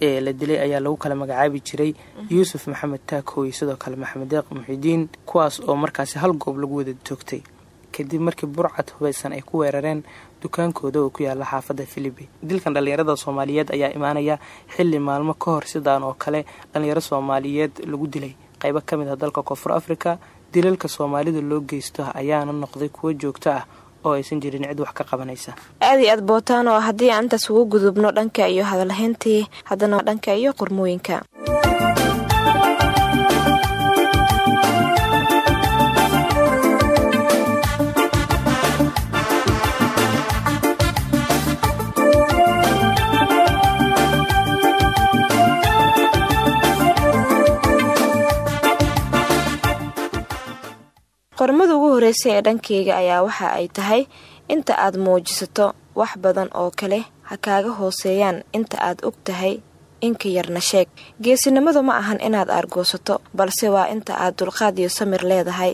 ee la dilay ayaa lagu kala magacaabi jiray. Yuusuf maxamed taakow iyo sidoo kale maxamed deeq muxidiin kuwaas oo markaasi hal goob lagu wada toogtay kadib markii burcad hubaysan ay ku weerareen dukaankooda oo ku yaalla xaafadda filibi. Dilkan dhallinyarada soomaaliyeed ayaa imaanaya xilli maalmo ka hor sidaan oo kale dhallinyaro soomaaliyeed lagu dilay. Qaybo ka mid ah dalka koonfur afrika dilalka soomaalida loo geysto ayaana noqday kuwo joogto ah oo aysan jirin cid wax ka qabanaysa. Aada iyo aad bootaan oo haddii aan intaas ugu gudubno dhanka iyo hadalhayntii haddana dhanka iyo qormooyinka qormada ugu horeysa ee dhankeyga ayaa waxa ay tahay inta aad muujisato wax badan oo kale ha kaaga hooseeyaan inta aad og tahay inka yarna sheeg. Geesinimadu ma ahan inaad aargoosato balse waa inta aad dulqaad iyo samir leedahay.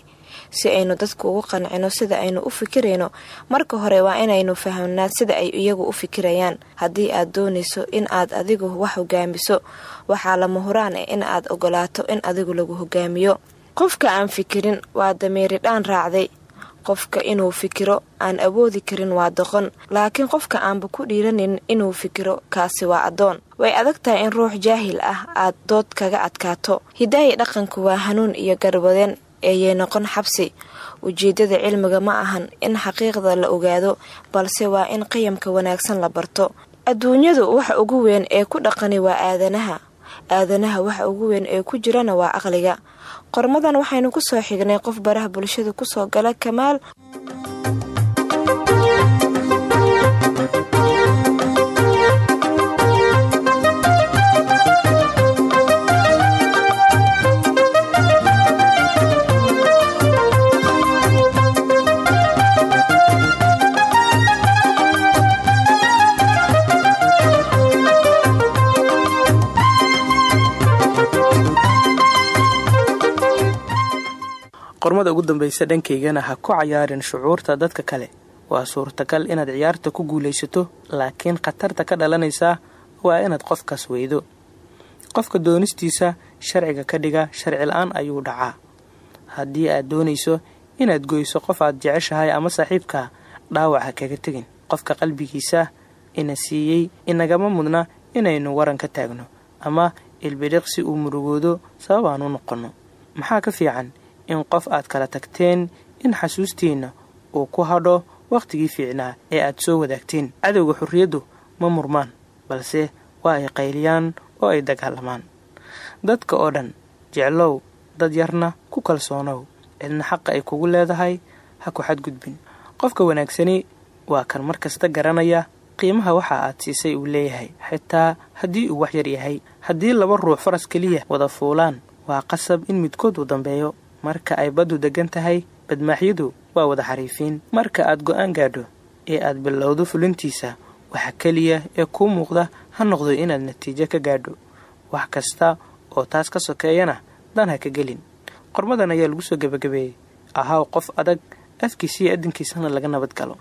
Si aynu dadku ugu qancino sida aynu u fikirayno marka hore waa inaynu fahamnaa sida ay iyagu u fikirayaan. Haddii aad doonayso in aad adigu wax hogaamiso waxaa lama huraan eh in aad ogolaato in adigu lagu hogaamiyo qofka aan fikirin waa dameeridhaan raacday. Qofka inuu fikiro aan awoodi karin waa doqon. Laakiin qofka aanba ku dhiiranin inuu fikiro kaasi waa addoon. Way adag tahay in ruux jaahil ah aad dood kaga adkaato. Hidaayi dhaqanku waa hanuun iyo garwadeen eeyay noqon xabsi. Ujeeddada cilmiga ma ahan in xaqiiqda la ogaado balse waa in qiyamka wanaagsan la barto. Adduunyadu waxa ugu weyn ee ku dhaqani waa aadanaha. Aadanaha waxa ugu weyn ee ku jirana waa aqliga qormadan waxaynu ku soo xignay qof baraha bulshada ku soo gala kamaal qormada ugu dambaysa dhankaygana ha ku cayaarin shucuurta dadka kale. Waa suurtagal inaad ciyaarta ku guulaysato laakiin khatarta ka dhalanaysaa waa inaad qofkaas weydo. Qofka doonistiisa sharciga ka dhiga sharci la'aan ayuu dhacaa. Haddii aad doonayso inaad goyso qof aad jeceshahay ama saaxiibka dhaawaca kaga tegin. Qofka qalbigiisa ina siiyey inagama mudna inaynu waran ka taagno ama ilbidhiq si uu murugoodo sabab aan u noqonno. Maxaa ka fiican in qof aad kala tagteen in xasuustiinna uu ku hadho wakhtigii fiicnaa ee aad soo wadaagteen. Cadowga xurriyaddu ma murmaan balse waa ay qayliyaan oo ay dagaalamaan dadka oo dhan jeclow dad yarna ku kalsoonow cidna xaqa ay kugu leedahay ha ku xadgudbin. Qofka wanaagsani waa kan mar kasta garanaya qiimaha waxa aad siisay uu leeyahay. Xitaa haddii uu wax yar yahay. Haddii laba ruux faras keliya wada fuulaan waa qasab in midkood uu dambeeyo marka ay baddu deggan tahay badmaaxyadu waa wada xariifiin marka aad go'aan gaadho ee aad bilowdo fulintiisa waxa keliya ee kuu muuqda ha noqdo inaad natiijo ka gaadho. Wax kasta oo taas ka sokeeyana dan ha ka gelin. Qormadan ayaa lagu soo gebagabeeyey ahaw qof adag afkiisa iyo adinkiisana laga nabad galo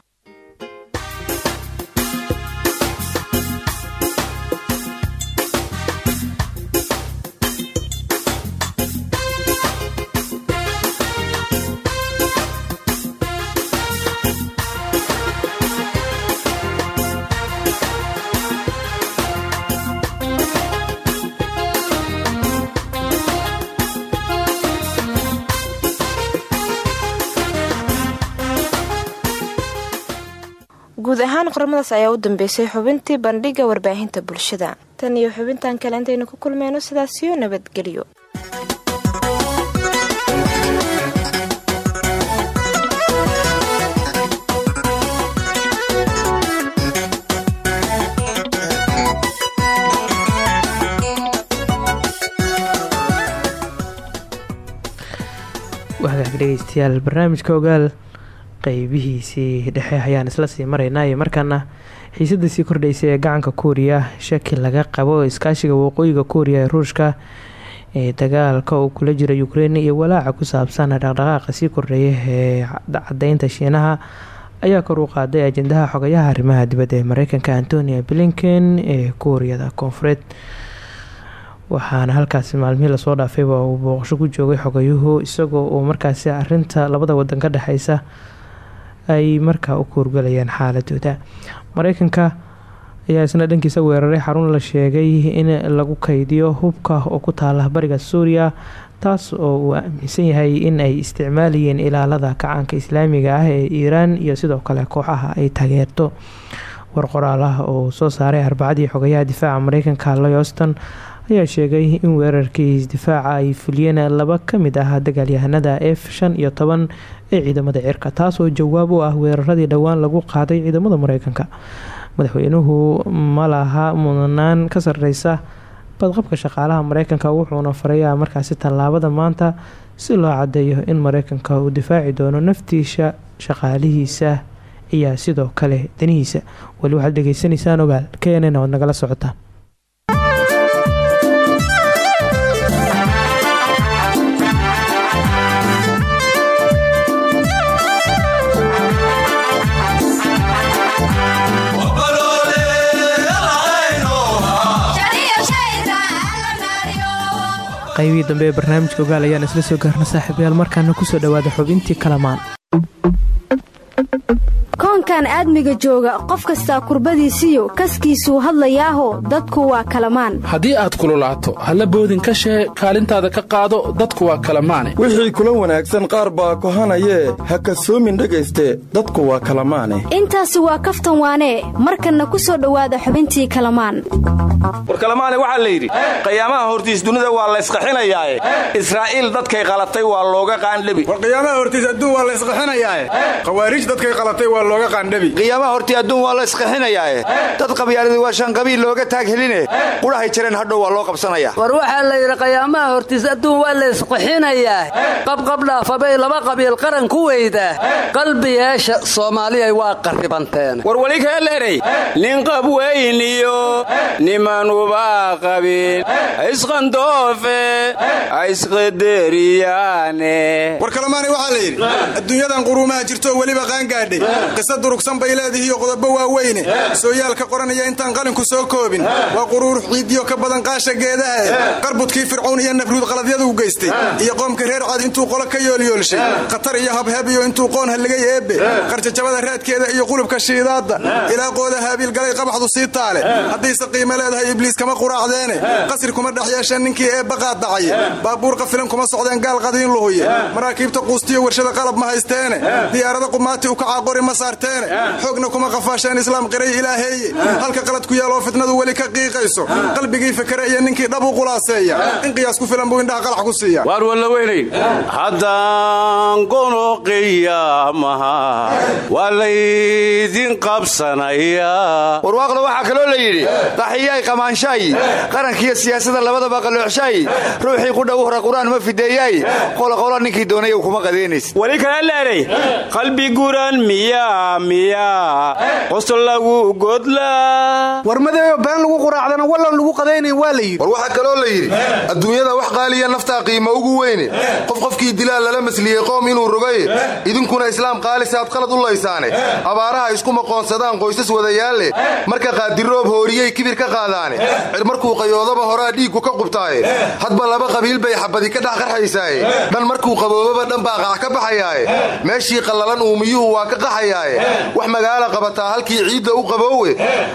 qormadaas ayaa u dambeysay xubintii bandhiga warbaahinta bulshada. Tan iyo xubintan kale intaynu ku kulmeyno sidaasiyo nabadgelyo dhegeystayaal barnaamijka ogaal qeybihiisii dhexe ayaan isla sii maraynaa iyo markaana xiisadda sii kordhaysay ee gacanka kuuriya shaki laga qabo iskaashiga waqooyiga kuuriya ee ruushka ee dagaalka uu kula jira ukrein iyo walaaca ku saabsan dhaqdhaqaaqa sii kordheeya ee cadeynta shiinaha ayaa kor u qaaday ajendaha xogayaha arrimaha dibadda ee mareykanka antonia blinken ee kuuriyada koonfureed. Waxaana halkaasi maalmihii la soo dhaafayba uu booqasho ku joogay xogayuhu isagoo uu markaasi arinta labada wadan ka dhexeysa ay markaa u kuurgalayaan xaaladooda. Mareykanka ayaa isna dhankiisa weeraray xarun la sheegay in lagu kaydiyo hubka oo ku taala bariga suuriya taas oo uu aaminsan yahay in ay isticmaalayeen ilaalada kacaanka islaamiga ah ee iiraan iyo sidoo kale kooxaha ay taageerto. War ah oo soo saaray arbacadii xogayaha difaaca mareykanka loy oston ayaa sheegay in weerarkii isdifaaca ay fuliyeen laba ka mid ah dagaalyahanada f shan iyo toban ee ciidamada cirka taas oo jawaab u ah weeraradii dhowaan lagu qaaday ciidamada mareykanka madaxweynuhu ma laha mudnaan ka sareysa badqabka shaqaalaha mareykanka wuxuuna farayaa markaasi tallaabada maanta si loo cadeeyo in mareykanka uu difaaci doono naftiisa shaqaalihiisa iyo sidoo kale danihiisa. Weli waxaad dhegeysanaysaan ogaal knn oad nagala socotaan qaybihii dambe ee barnaamijka ogaal ayaan isla soo gaarna saaxiibayaal markaana ku soo dhawaada xubintii kalamaan koonkan aadmiga jooga qof kastaa kurbadiisiyo kaskiisuu hadlayaaho dadku waa kalamaan. Haddii aad kululaato halla boodin ka shee kaalintaada ka qaado dadku waa kalamaane. Wixii kula wanaagsan qaar baa kohanayee ha kasoomin dhegayste dadku waa kalamaane. Intaasi waa kaftan waanee markanna ku soo dhowaada xubintii kalamaan. War kalamaane waxaa la yidhi qayaamaha hortiis dunida waa laysqaxinayaae israa'iil dadkay qalatay waa looga qaandhebi. War qiyaamaha hortiis adduun waa laysqaxinayaae khawaariij dadkay qalatay waa looga qaandhebi qiyaamaha hortii adduun waa la isqaxinayaae dad qabyaaladii waa shan qabiil looga taag heline. Qudhahay jireen hadhow waa loo qabsanaya. War waxaa la yidhi qayaamaha hortiis adduun waa la isqaxinayaa qabqabdhaafabay laba qabiil qaran ku weydaa qalbiyeesha soomaaliyay waa qarribanteen war weli kaaleerey nin qabweyniyo nimanubaa qabin isqandoofe. Isqaderiyaane war kalamaanay waxaa la yidhi adduunyadan quruumaha jirtoo weliba qaangaadhay qisa durugsan bay leedihiiyo qodobo waaweyne. Sooyaalka qoranaya intaan qalinku soo koobin. Waa quruur xiidiyo ka badan qaasha geedaha qarbudkii fircown iyo nafruud qaladyadu geystay. Iyo qoomka reer cad intuu qolo ka yoolyoolshay khatar iyo habhab iyo intuu qoon halligay eebbe qarjajabada raadkeeda iyo qulubka shiidaadda. Ilaa qooda haabiilgalay qabaxdu sii taale. Haddayse qiimo leedahay ibliis kama quraacdeene. Qasri kuma dhex yeesheen ninkii eebba qaadacay baabuur qafilan kuma socdeen gaal qadiin luhuye maraakiibta quustiyo warshada qalab ma haysteene. Diyaarada qumaati u kacaa qori ma saarteene xoogna kuma qafaasheen islaam qiray ilaaheeye halka qalad ku yaaloo fitnadu weli ka qiiqayso. Qalbigii fikre iyo ninkii dhab u qulaaseeya. In qiyaas ku filan buu indhaha qalax ku siiya. Waar walla weynay haddaan qono qiyaamaha waa laydin qabsanayaa. Warwaaqda waxaa kaloo la yidhi qaxiyaay qamaanshaay qarankiiyo siyaasada labadaba qaloocshaay ruuxii qudha u hora qur'aan ma fideeyaay qoloqolo ninkii doonay kuma qadeenays weli kala leeray qalbi guran miyaa miyaa qosol lagu godlaa war madeeyo been lagu quraacdana wallan lagu qadaynayn waa la yidhi. War waxaa kaloo la yidhi adduunyada wax qaaliya naftaa qiimo ugu weyne. Qof qofkii dilaa lala masliyey qoom inuu rogaye idinkuna islaam qaalisa aad qalad u laysaane. Abaaraha isku maqoonsadaan qoysas wadayaalle marka qaadiroob hooriyey kibir ka qaadaane. Cir markuu qayoodaba horaa dhiiggu ka qubtaaye. Hadba laba qabiil bay xabadi ka dhex qarxaysaaye. Dhan markuu qaboobaba dhan baa qax ka baxayaaye. Meeshii qallalan uumiyuhu waa ka qaxayaaye wax magaala qabataa halkii ciidda u qaboowe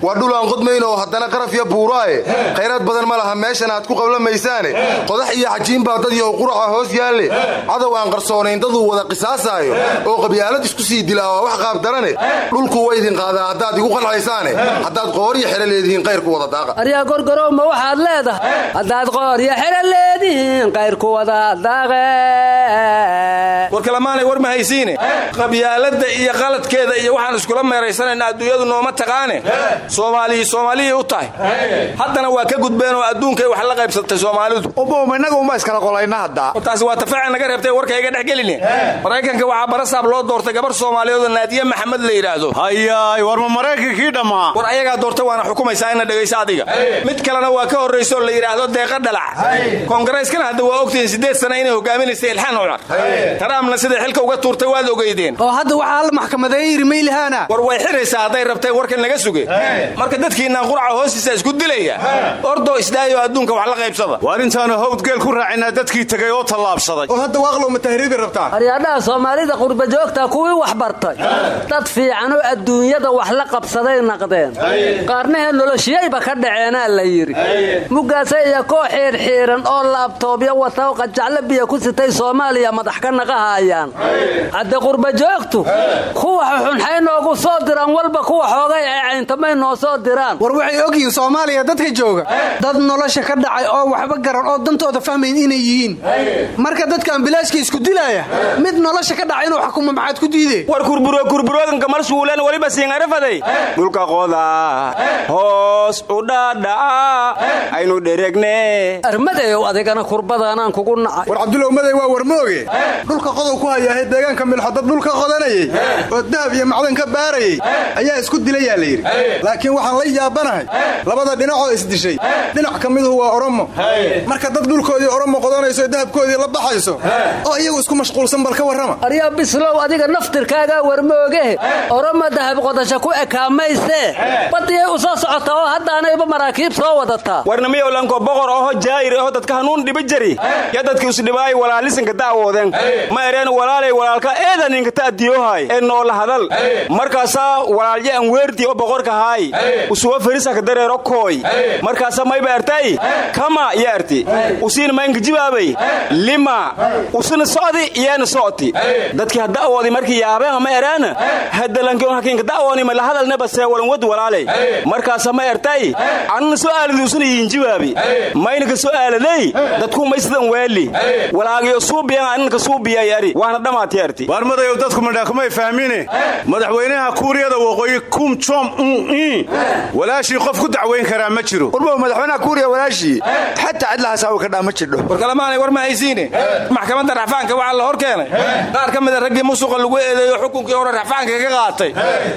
waa dhulaan qodmayn oo haddana qaraf ya buuraaye. Khayraad badan ma laha meeshan aad ku qablamaysaane. Qodax iyo xajiin baa dad yahow quraca hoos yaalle cadow aan qarsoonayn daduu wada qisaasaayo oo qabyaalad isku sii dilaa waa wax qaabdarane dhulku wa idin qaadaa haddaad igu qalxaysaane haddaad qooriyo xero leedihiin qayrku wada daaqa. Aryaa gorgorow ma waxaad leedahay? Haddaad qooryo xero leedihiin qayrku wada daaqe war kalamaanay war ma haysiine. Qabyaaladda iyo qaladkeeda iyo waxaan iskula meeraysanayna adduunyadu nooma taqaane. Soomaaliyi soomaaliyay u tahay. Haddana waa ka gudbeen oo adduunkay wax la qaybsatay soomaalidu. Inaga uma iskala qolayna hadda. Taasi waa tafaaca naga reebtay warka iga dhex gelini maraykanka waxaa barasaab loo doortay gabar soomaaliyeed oo naadiye maxamed la yidhaahdo hayaay war ma maraykankii dhammaa war ayagaa doorta waana xukumaysaa ina dhegaysa adiga. Mid kalena waa ka horraysa oo la yidhaahdo deeqa dhalac. Koongarayskana hadda waa ogtihiin siddeed sana inay hogaaminaysay ilxaan cumar. Taraamna siday xilka uga tuurtay waad ogeydeen. Oo hadda waxaa la maxkamadeeye yiri maylihaana war way xiraysaa hadday rabteen warkan naga suge. Marka dadkiinaan qurca hoostiisa isku dilaya ordoo isdaayo adduunka wax la qaybsada. Waar intaanu hawdgeel ku raacinaa dadkii tegay oo tallaabsaday. Oo hadda waaqlow ma tahriibi rabtaa? Aryaadhaha soomaalida qurbajoogta kuwii wax bartay. Dad fiican oo adduunyada wax la qabsaday naqdeen. Qaarnahee noloshiyayba ka dhaceenaa la yidhi. Mugaase iyo koo xiirxiiran oo laabtoobyo wata qajaclo biya ku sitay soomaaliya madax ka naqahayaan. Hadde qurbajoogtu kuwa xunxay noogu soo diraan walba kuwa xoogay ee cayntamay noo soo diraan. War waxay ogyihiin soomaaliya dadka jooga. Dad nolosha ka dhacay oo waxba garan oo dantooda fahmayn inay yihiin. Marka dadkan bilaashka isku dilaya mid nolosha ka dhaca inuu xukumo maxaad ku diidee. War kurburo kurburoodanka mar suuleen weliba siinarafaday dhulka qoda hoos u dhaadhaca aynu dheregne armadeyow adigana kurbadaanaan kugu nacay. War cabdulow maday waa warmooge. Dhulka qodow ku hayaahay deegaanka milxo dad dhulka qodanayey oo dahab iyo macdan ka baarayey ayaa isku dilayaa la yidhi. Laakiin waxaan la yaabanahay labada dhinacoo isdishay. Dhinac ka miduhu waa oromo. Marka dad dhulkoodii oromo qodanayso dahabkoodii la baxayso oo iyagu isku mashquulsan bal ka warrama. Aryaa bislow adiga naftirkaagaa warmoogehe oromo dahab qodasha ku ekaamayse. Badiyay u soo socotaa oo haddaanayba maraakiib soo wadataa warnamiyowlanko boqor oho jaayir oho dadka hanuun dhiba jari. Ya dadki isdhibaay walaalisanka da'woodeen ma ereen walaalay walaalka eedaninka ta'diyohay. Ee noola hadal markaasaa walaalye an weerdi oo boqorka haay usuwa ferisaka dareero kooy. Markaasa mayba ertay kama ya erti usiina maynka jibaabay? Lima. Usina socdi iyaana socti dadkii ha da'woodi markii yaabeen ma eraana hadalankion hakiinka da'wooni ma lahadalneba seewalan wad walaalay. Markaasa ma ertay anna soo aaladi usina yiin jibaabi. Maynaka soo aaladay dadku maysidan weeli walaagiyo suubiyan annanka suubiyay ari waana dhamaati erti waar madayow dadku madhaakumay fahmine madaxweynaha kuuriyada waqooyi kum jom un walaashii qof ku dacwayn karaa ma jiro. Warbow madaxweynaha kuuriya walaashii? Xataa cidlahaasawi ka dhaa ma jidho warkalamaanay war ma haysiine. Maxkamadda raxfaanka waxaa la hor keenay. Qaar ka mida raggii musuqa lagu eedeeyo xukunkii hore raxfaanka ka qaatay.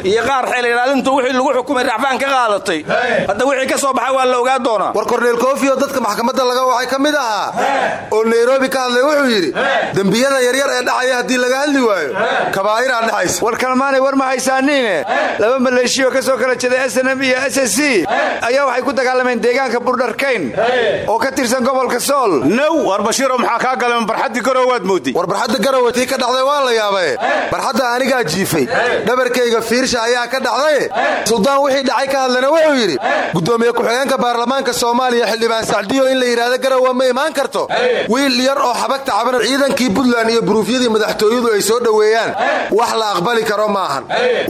Iyo qaar xeel ilaalintu wixii lagu xukumay raxfaan ka qaadatay. Hadda wixii ka soo baxay waa la ogaa doonaa. War korneel koofiyoo dadka maxkamadda laga waxay ka mid ahaa oo nairobi ka hadlay wuxuu yidhi dembiyada yaryar ee dhacaya haddii laga hadli waayo kabaa'iraa dhexaysa kalmaanay war ma haysaaniine laba maleeshiyo ka soo kala jeeda snm iyo s s c. Ayaa waxay ku dagaalameen deegaanka burdharkayn oo ka tirsan gobolka sool. Now war bashiiro maxaa kaa galeen barxaddii garowaad moodi war barxadda garowe tii ka dhacday waa la yaabaye barxadda anigaa jiifay. Dhabarkayga fiirsha ayaa ka dhacdaye suldaan wixii dhacay ka hadlana wuxuu yidhi gudoomiye ku-xigeenka baarlamaanka soomaaliya xildhibaan sacdiyo in la yidhaahdo garowe ma imaan karto. Wiil yar oo xabagta cabana ciidankii buntland iyo buruufyadii madaxtooyadu ay soo dhoweeyaan wax la aqbali karo maahan.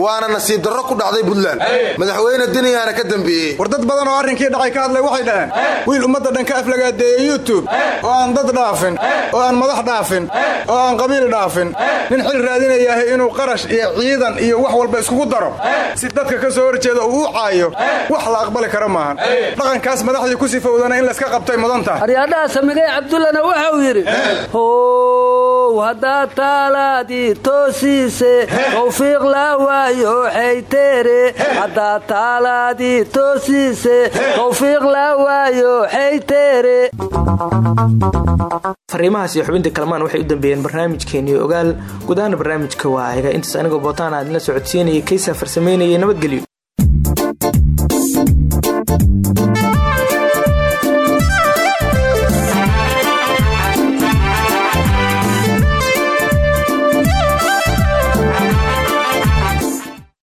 Waana nasiib darro ku dhacday buntland madaxweyne deniyaana ka dambeeyey. War dad badan oo arrinkii dhacay ka hadlay waxay dhaheen. Wiil ummadda dhan ka aflagaadeeyey youtube. Oo aan dad dhaafin. Oo aan madax dhaafin. Oo aan qabiil dhaafin. Nin xil raadinayahay inuu qarash iyo ciidan iyo wax walba iskugu daro. Si dadka ka soo horjeeda uu u caayo wax la aqbali karo maahan. Dhaqankaas madaxdii ku sifowdana in layska qabtay mudan tahay aryaadhaha samigay cabdullana wuxuu yidhi how haddaad taalaadii toosiise tawfiiq laa waayo xayteere haddaad taalaadii toosiise tawfiiq laa waayo xayteere fariimahaas iyo xubinta kalmaan waxay u dambeeyeen barnaamijkeennii ogaal. Gudahaana barnaamijka waa ayaga intaas anigoo bootaan aad la socodsiinayay kaysaa farsamaynayay nabadgelyo